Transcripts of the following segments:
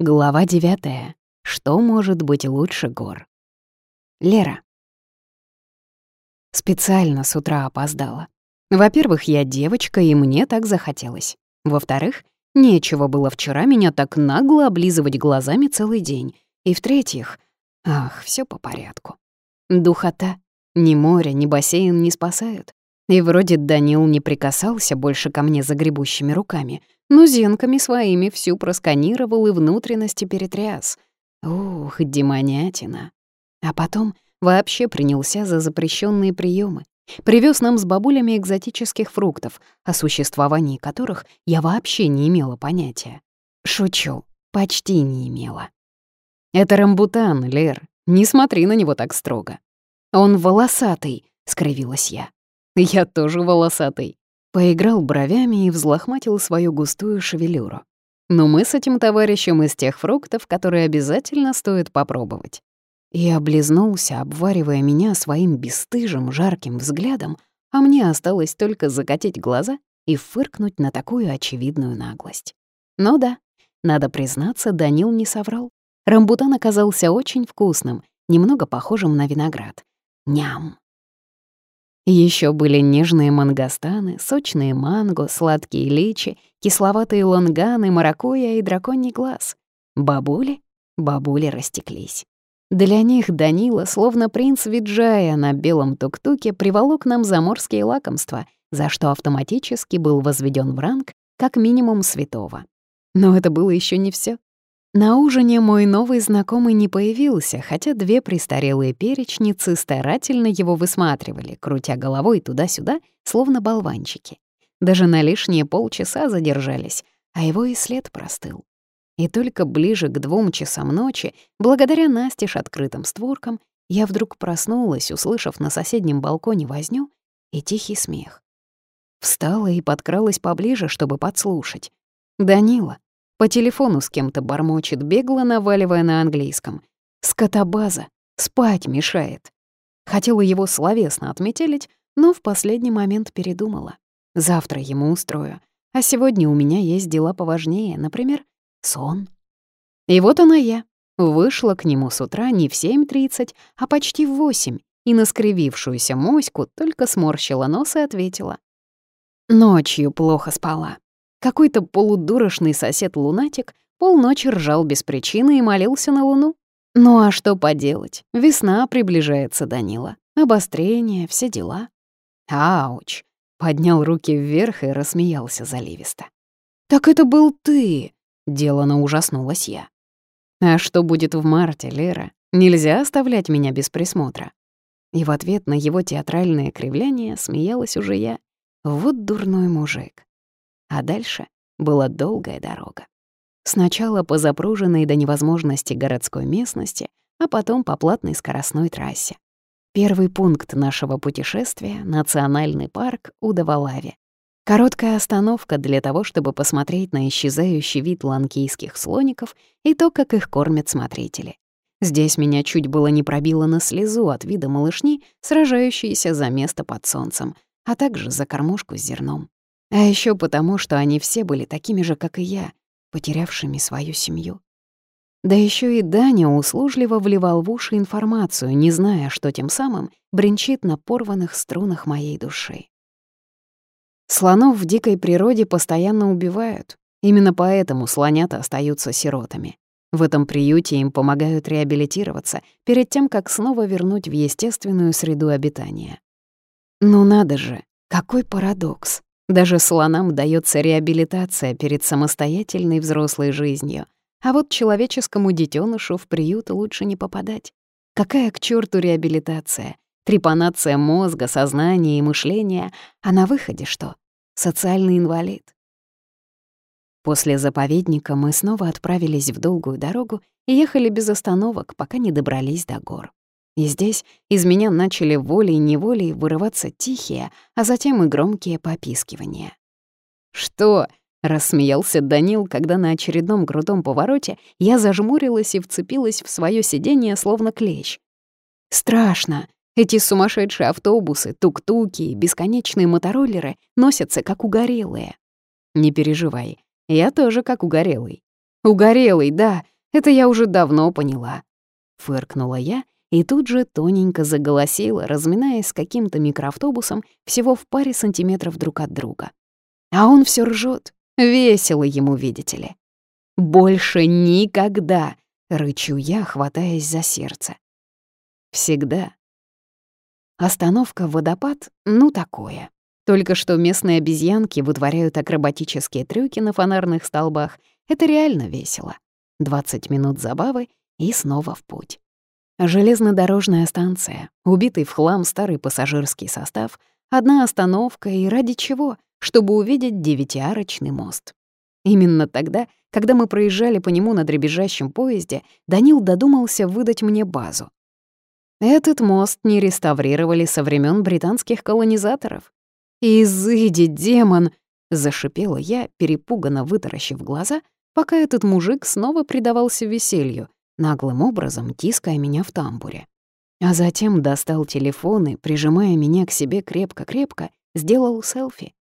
Глава девятая. Что может быть лучше гор? Лера. Специально с утра опоздала. Во-первых, я девочка, и мне так захотелось. Во-вторых, нечего было вчера меня так нагло облизывать глазами целый день. И в-третьих, ах, все по порядку. Духота. Ни море, ни бассейн не спасают. И вроде Данил не прикасался больше ко мне загребущими руками, но зенками своими всю просканировал и внутренности перетряс. Ух, демонятина. А потом вообще принялся за запрещенные приемы. Привез нам с бабулями экзотических фруктов, о существовании которых я вообще не имела понятия. Шучу, почти не имела. «Это рамбутан, Лер, не смотри на него так строго». «Он волосатый», — скривилась я. Я тоже волосатый. Поиграл бровями и взлохматил свою густую шевелюру. Но мы с этим товарищем из тех фруктов, которые обязательно стоит попробовать. И облизнулся, обваривая меня своим бесстыжим, жарким взглядом, а мне осталось только закатить глаза и фыркнуть на такую очевидную наглость. Но да, надо признаться, Данил не соврал. Рамбутан оказался очень вкусным, немного похожим на виноград. Ням! Еще были нежные мангостаны, сочные манго, сладкие личи, кисловатые лонганы, маракуя и драконий глаз. Бабули? Бабули растеклись. Для них Данила, словно принц Виджая на белом тук-туке, приволок нам заморские лакомства, за что автоматически был возведен в ранг как минимум святого. Но это было еще не все. На ужине мой новый знакомый не появился, хотя две престарелые перечницы старательно его высматривали, крутя головой туда-сюда, словно болванчики. Даже на лишние полчаса задержались, а его и след простыл. И только ближе к двум часам ночи, благодаря настежь открытым створкам, я вдруг проснулась, услышав на соседнем балконе возню и тихий смех. Встала и подкралась поближе, чтобы подслушать. Данила, по телефону с кем-то бормочет, бегло наваливая на английском. «Скотобаза! Спать мешает!» Хотела его словесно отметелить, но в последний момент передумала. Завтра ему устрою. А сегодня у меня есть дела поважнее, например, сон. И вот она я. Вышла к нему с утра не в 7.30, а почти в 8, и на скривившуюся моську только сморщила нос и ответила. Ночью плохо спала. Какой-то полудурочный сосед-лунатик полночи ржал без причины и молился на луну. Ну а что поделать? Весна приближается, Данила. Обострение, все дела. Ауч! Поднял руки вверх и рассмеялся заливисто. «Так это был ты!» — делано ужаснулась я. «А что будет в марте, Лера? Нельзя оставлять меня без присмотра». И в ответ на его театральное кривляние смеялась уже я. Вот дурной мужик. А дальше была долгая дорога. Сначала по запруженной до невозможности городской местности, а потом по платной скоростной трассе. Первый пункт нашего путешествия — национальный парк Удавалави. Короткая остановка для того, чтобы посмотреть на исчезающий вид ланкийских слоников и то, как их кормят смотрители. Здесь меня чуть было не пробило на слезу от вида малышни, сражающейся за место под солнцем, а также за кормушку с зерном. А еще потому, что они все были такими же, как и я, потерявшими свою семью. Да еще и Даня услужливо вливал в уши информацию, не зная, что тем самым бренчит на порванных струнах моей души. Слонов в дикой природе постоянно убивают. Именно поэтому слонята остаются сиротами. В этом приюте им помогают реабилитироваться перед тем, как снова вернуть в естественную среду обитания. Ну надо же, какой парадокс. Даже слонам дается реабилитация перед самостоятельной взрослой жизнью. А вот человеческому детенышу в приют лучше не попадать. Какая к черту реабилитация? Трепанация мозга, сознания и мышления. А на выходе что? Социальный инвалид. После заповедника мы снова отправились в долгую дорогу и ехали без остановок, пока не добрались до гор. И здесь из меня начали волей-неволей вырываться тихие, а затем и громкие попискивания. «Что?» — рассмеялся Данил, когда на очередном крутом повороте я зажмурилась и вцепилась в свое сиденье, словно клещ. «Страшно. Эти сумасшедшие автобусы, тук-туки и бесконечные мотороллеры носятся как угорелые». «Не переживай, я тоже как угорелый. Угорелый, да, это я уже давно поняла. Фыркнула я и тут же тоненько заголосила, разминаясь с каким-то микроавтобусом всего в паре сантиметров друг от друга. А он все ржет. Весело ему, видите ли. «Больше никогда!» — рычу я, хватаясь за сердце. «Всегда». Остановка «Водопад» — ну такое. Только что местные обезьянки вытворяют акробатические трюки на фонарных столбах. Это реально весело. 20 минут забавы и снова в путь. Железнодорожная станция, убитый в хлам старый пассажирский состав, одна остановка и ради чего? Чтобы увидеть девятиарочный мост. Именно тогда, когда мы проезжали по нему на дребезжащем поезде, Данил додумался выдать мне базу. Этот мост не реставрировали со времен британских колонизаторов. «Изыди, демон!» — зашипела я, перепуганно вытаращив глаза, пока этот мужик снова предавался веселью, наглым образом тиская меня в тамбуре. А затем достал телефон и, прижимая меня к себе крепко-крепко, сделал селфи.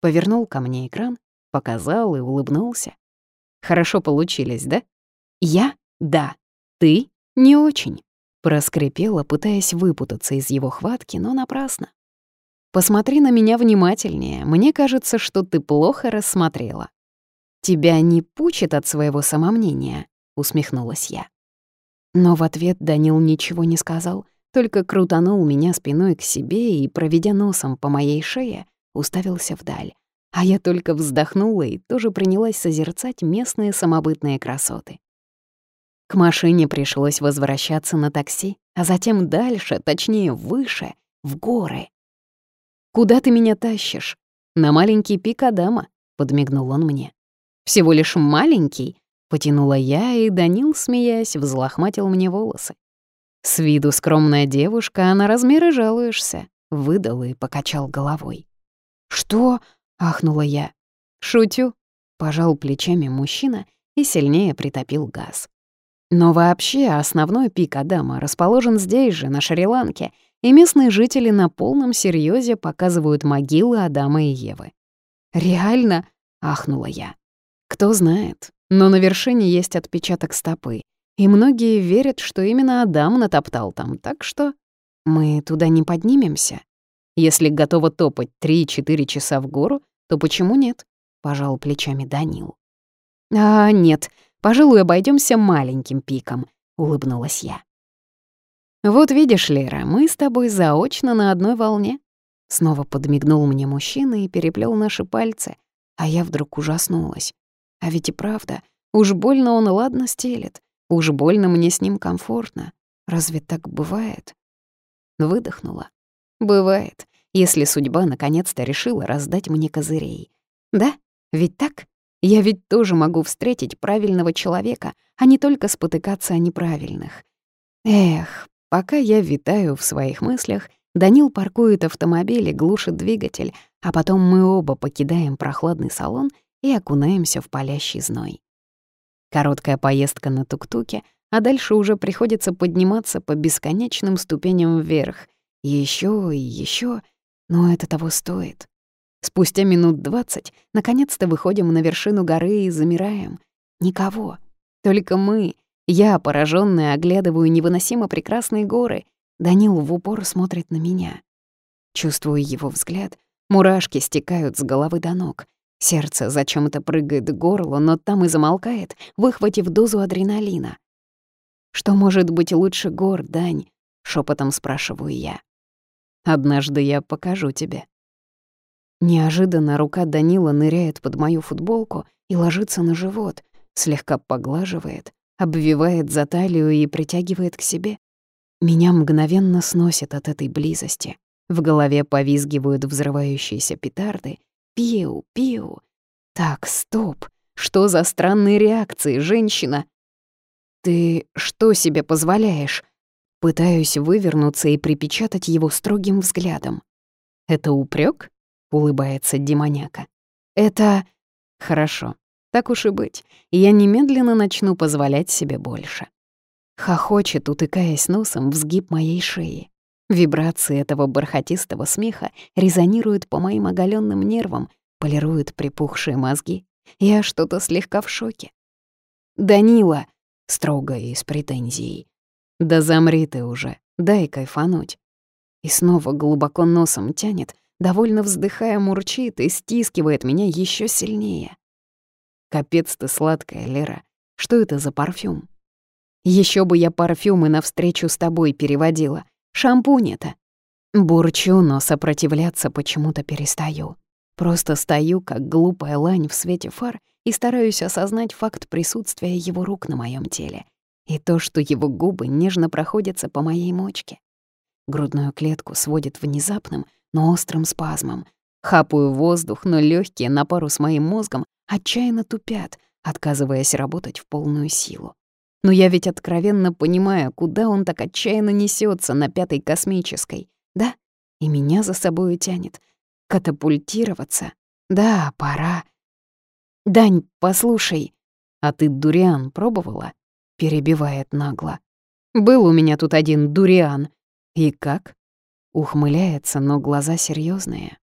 Повернул ко мне экран, показал и улыбнулся. Хорошо получились, да? Я — да. Ты — не очень. Проскрипела, пытаясь выпутаться из его хватки, но напрасно. Посмотри на меня внимательнее. Мне кажется, что ты плохо рассмотрела. Тебя не пучит от своего самомнения, усмехнулась я. Но в ответ Данил ничего не сказал, только крутанул меня спиной к себе и, проведя носом по моей шее, уставился вдаль. А я только вздохнула и тоже принялась созерцать местные самобытные красоты. К машине пришлось возвращаться на такси, а затем дальше, точнее, выше, в горы. «Куда ты меня тащишь?» «На маленький пик Адама», — подмигнул он мне. «Всего лишь маленький, Потянула я, и Данил, смеясь, взлохматил мне волосы. С виду скромная девушка, а на размеры жалуешься. Выдал и покачал головой. «Что?» — ахнула я. «Шутю», — пожал плечами мужчина и сильнее притопил газ. Но вообще основной пик Адама расположен здесь же, на Шри-Ланке, и местные жители на полном серьезе показывают могилы Адама и Евы. «Реально?» — ахнула я. «Кто знает, но на вершине есть отпечаток стопы, и многие верят, что именно Адам натоптал там, так что мы туда не поднимемся. Если готова топать 3-4 часа в гору, то почему нет? Пожал плечами Данил. А, нет, пожалуй, обойдемся маленьким пиком, улыбнулась я. Вот видишь, Лера, мы с тобой заочно на одной волне. Снова подмигнул мне мужчина и переплел наши пальцы, а я вдруг ужаснулась. А ведь и правда, уж больно он ладно стелет, уж больно мне с ним комфортно. Разве так бывает? Выдохнула. Бывает, если судьба наконец-то решила раздать мне козырей. Да, ведь так? Я ведь тоже могу встретить правильного человека, а не только спотыкаться о неправильных. Эх, пока я витаю в своих мыслях, Данил паркует автомобиль и глушит двигатель, а потом мы оба покидаем прохладный салон и окунаемся в палящий зной. Короткая поездка на тук-туке, а дальше уже приходится подниматься по бесконечным ступеням вверх. Еще и еще, но это того стоит. Спустя минут двадцать наконец-то выходим на вершину горы и замираем. Никого. Только мы. Я, поражённая, оглядываю невыносимо прекрасные горы. Данил в упор смотрит на меня. Чувствую его взгляд. Мурашки стекают с головы до ног. Сердце зачем-то прыгает к горлу, но там и замолкает, выхватив дозу адреналина. «Что может быть лучше гор, Дань?» — шепотом спрашиваю я. «Однажды я покажу тебе». Неожиданно рука Данила ныряет под мою футболку и ложится на живот, слегка поглаживает, обвивает за талию и притягивает к себе. Меня мгновенно сносит от этой близости. В голове повизгивают взрывающиеся петарды, Пиу, пиу. Так, стоп. Что за странные реакции, женщина? Ты что себе позволяешь? Пытаюсь вывернуться и припечатать его строгим взглядом. Это упрек? улыбается демоняка. Это хорошо. Так уж и быть. Я немедленно начну позволять себе больше. Хохочет, утыкаясь носом в сгиб моей шеи. Вибрации этого бархатистого смеха резонируют по моим оголенным нервам, полируют припухшие мозги. Я что-то слегка в шоке. Данила!» — строго и с претензией. «Да замри ты уже, дай кайфануть». И снова глубоко носом тянет, довольно вздыхая, мурчит и стискивает меня еще сильнее. Капец ты сладкая, Лера. Что это за парфюм? Еще бы я парфюмы навстречу с тобой переводила. Шампунь это. Бурчу, но сопротивляться почему-то перестаю. Просто стою, как глупая лань в свете фар, и стараюсь осознать факт присутствия его рук на моем теле и то, что его губы нежно проходятся по моей мочке. Грудную клетку сводит внезапным, но острым спазмом. Хапаю воздух, но легкие на пару с моим мозгом отчаянно тупят, отказываясь работать в полную силу. Но я ведь откровенно понимаю, куда он так отчаянно несется на пятой космической, да? И меня за собою тянет. Катапультироваться? Да, пора. «Дань, послушай, а ты дуриан пробовала?» Перебивает нагло. «Был у меня тут один дуриан. И как?» Ухмыляется, но глаза серьезные.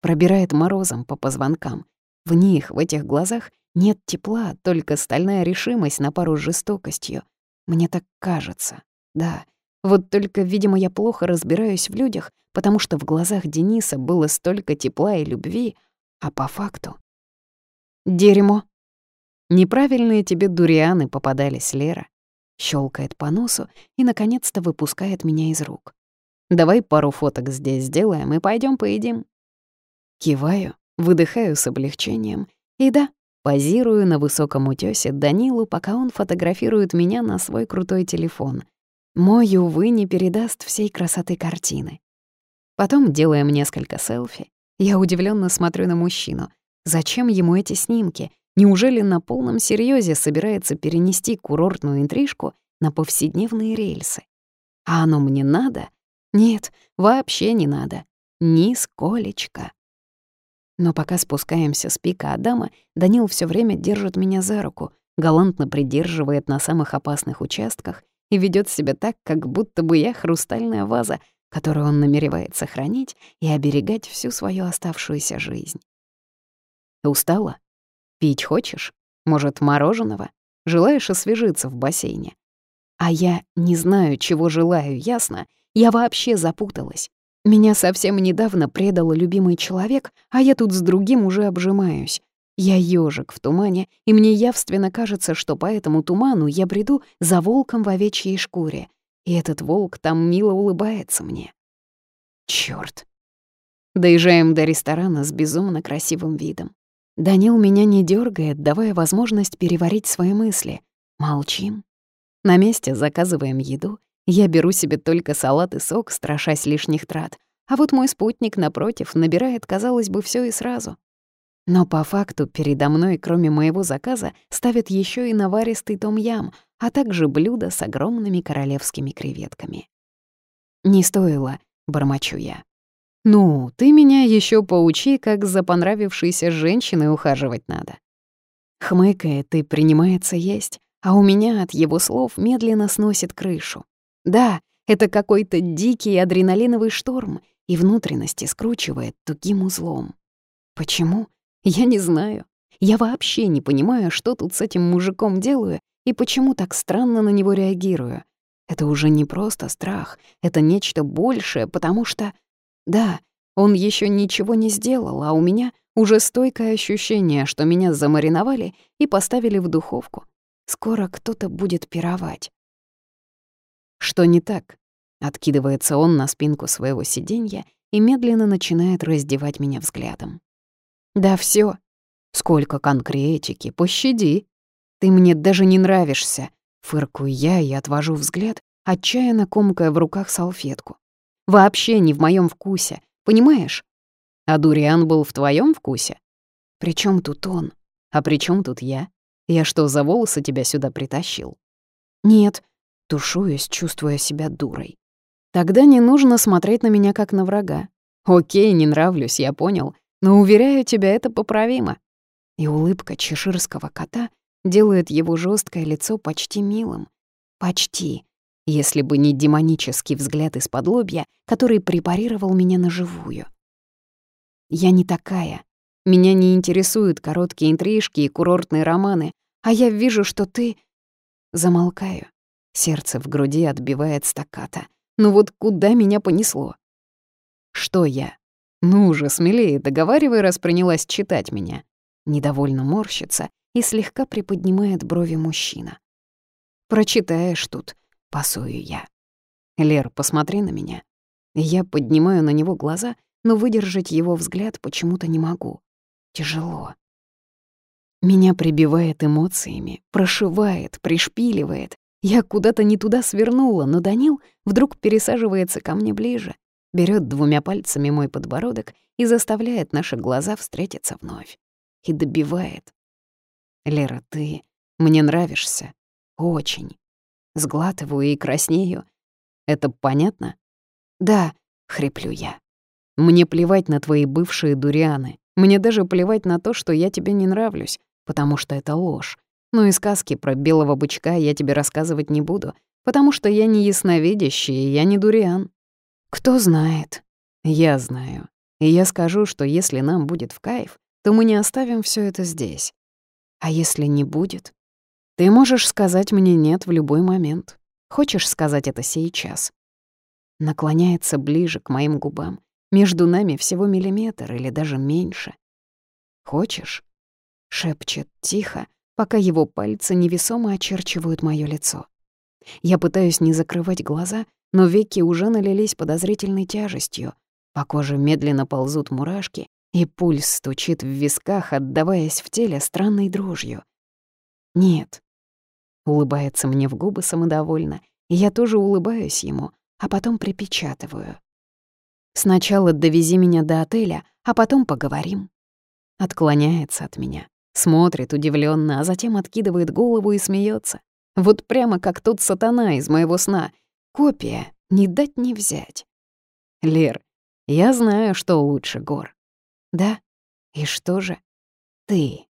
Пробирает морозом по позвонкам. В них, в этих глазах, нет тепла, только стальная решимость на пару с жестокостью. Мне так кажется. Да. Вот только, видимо, я плохо разбираюсь в людях, потому что в глазах Дениса было столько тепла и любви, а по факту... Дерьмо. Неправильные тебе дурианы попадались, Лера. Щелкает по носу и, наконец-то, выпускает меня из рук. Давай пару фоток здесь сделаем и пойдем поедим. Киваю, выдыхаю с облегчением. И да, позирую на высоком утёсе Данилу, пока он фотографирует меня на свой крутой телефон. Мой, увы, не передаст всей красоты картины. Потом делаем несколько селфи. Я удивленно смотрю на мужчину. Зачем ему эти снимки? Неужели на полном серьезе собирается перенести курортную интрижку на повседневные рельсы? А оно мне надо? Нет, вообще не надо. Нисколечко. Но пока спускаемся с пика Адама, Данил все время держит меня за руку, галантно придерживает на самых опасных участках и ведет себя так, как будто бы я хрустальная ваза, которую он намеревается хранить и оберегать всю свою оставшуюся жизнь. Устала? Пить хочешь? Может, мороженого? Желаешь освежиться в бассейне? А я не знаю, чего желаю, ясно? Я вообще запуталась. Меня совсем недавно предал любимый человек, а я тут с другим уже обжимаюсь. Я ежик в тумане, и мне явственно кажется, что по этому туману я бреду за волком в овечьей шкуре, и этот волк там мило улыбается мне. Чёрт. Доезжаем до ресторана с безумно красивым видом. Данил меня не дергает, давая возможность переварить свои мысли. Молчим. На месте заказываем еду, я беру себе только салат и сок, страшась лишних трат. А вот мой спутник, напротив, набирает, казалось бы, все и сразу. Но по факту передо мной, кроме моего заказа, ставят еще и наваристый том-ям, а также блюдо с огромными королевскими креветками. «Не стоило», — бормочу я. «Ну, ты меня еще поучи, как за понравившейся женщиной ухаживать надо». Хмыкает и принимается есть, а у меня от его слов медленно сносит крышу. Да, это какой-то дикий адреналиновый шторм, и внутренности скручивает тугим узлом. Почему? Я не знаю. Я вообще не понимаю, что тут с этим мужиком делаю и почему так странно на него реагирую. Это уже не просто страх, это нечто большее, потому что... Да, он еще ничего не сделал, а у меня уже стойкое ощущение, что меня замариновали и поставили в духовку. Скоро кто-то будет пировать. Что не так? Откидывается он на спинку своего сиденья и медленно начинает раздевать меня взглядом. Да все. Сколько конкретики, пощади. Ты мне даже не нравишься. Фыркую я и отвожу взгляд, отчаянно комкая в руках салфетку. Вообще не в моем вкусе, понимаешь? А дуриан был в твоем вкусе? При чем тут он? А при чем тут я? Я что, за волосы тебя сюда притащил? Нет, Тушуюсь, чувствуя себя дурой. Тогда не нужно смотреть на меня как на врага. Окей, не нравлюсь, я понял, но, уверяю тебя, это поправимо. И улыбка чеширского кота делает его жесткое лицо почти милым. Почти, если бы не демонический взгляд из-под лобья, который препарировал меня на живую. Я не такая. Меня не интересуют короткие интрижки и курортные романы, а я вижу, что ты...» Замолкаю. Сердце в груди отбивает стаката. Ну вот куда меня понесло? Что я? Ну уже смелее договаривай, раз принялась читать меня. Недовольно морщится и слегка приподнимает брови мужчина. Прочитаешь тут, пасую я. Лер, посмотри на меня. Я поднимаю на него глаза, но выдержать его взгляд почему-то не могу. Тяжело. Меня прибивает эмоциями, прошивает, пришпиливает. Я куда-то не туда свернула, но Данил вдруг пересаживается ко мне ближе, берет двумя пальцами мой подбородок и заставляет наши глаза встретиться вновь. И добивает. «Лера, ты мне нравишься. Очень». Сглатываю и краснею. «Это понятно?» «Да», — хриплю я. «Мне плевать на твои бывшие дурианы. Мне даже плевать на то, что я тебе не нравлюсь потому что это ложь. Но и сказки про белого бычка я тебе рассказывать не буду, потому что я не ясновидящий, я не дуриан. Кто знает? Я знаю. И я скажу, что если нам будет в кайф, то мы не оставим все это здесь. А если не будет? Ты можешь сказать мне «нет» в любой момент. Хочешь сказать это сейчас? Наклоняется ближе к моим губам. Между нами всего миллиметр или даже меньше. Хочешь? Шепчет тихо, пока его пальцы невесомо очерчивают моё лицо. Я пытаюсь не закрывать глаза, но веки уже налились подозрительной тяжестью. По коже медленно ползут мурашки, и пульс стучит в висках, отдаваясь в теле странной дрожью. «Нет». Улыбается мне в губы самодовольно, и я тоже улыбаюсь ему, а потом припечатываю. «Сначала довези меня до отеля, а потом поговорим». Отклоняется от меня. Смотрит удивленно, а затем откидывает голову и смеется. Вот прямо как тот сатана из моего сна. Копия, не дать не взять. Лер, я знаю, что лучше гор. Да? И что же? Ты.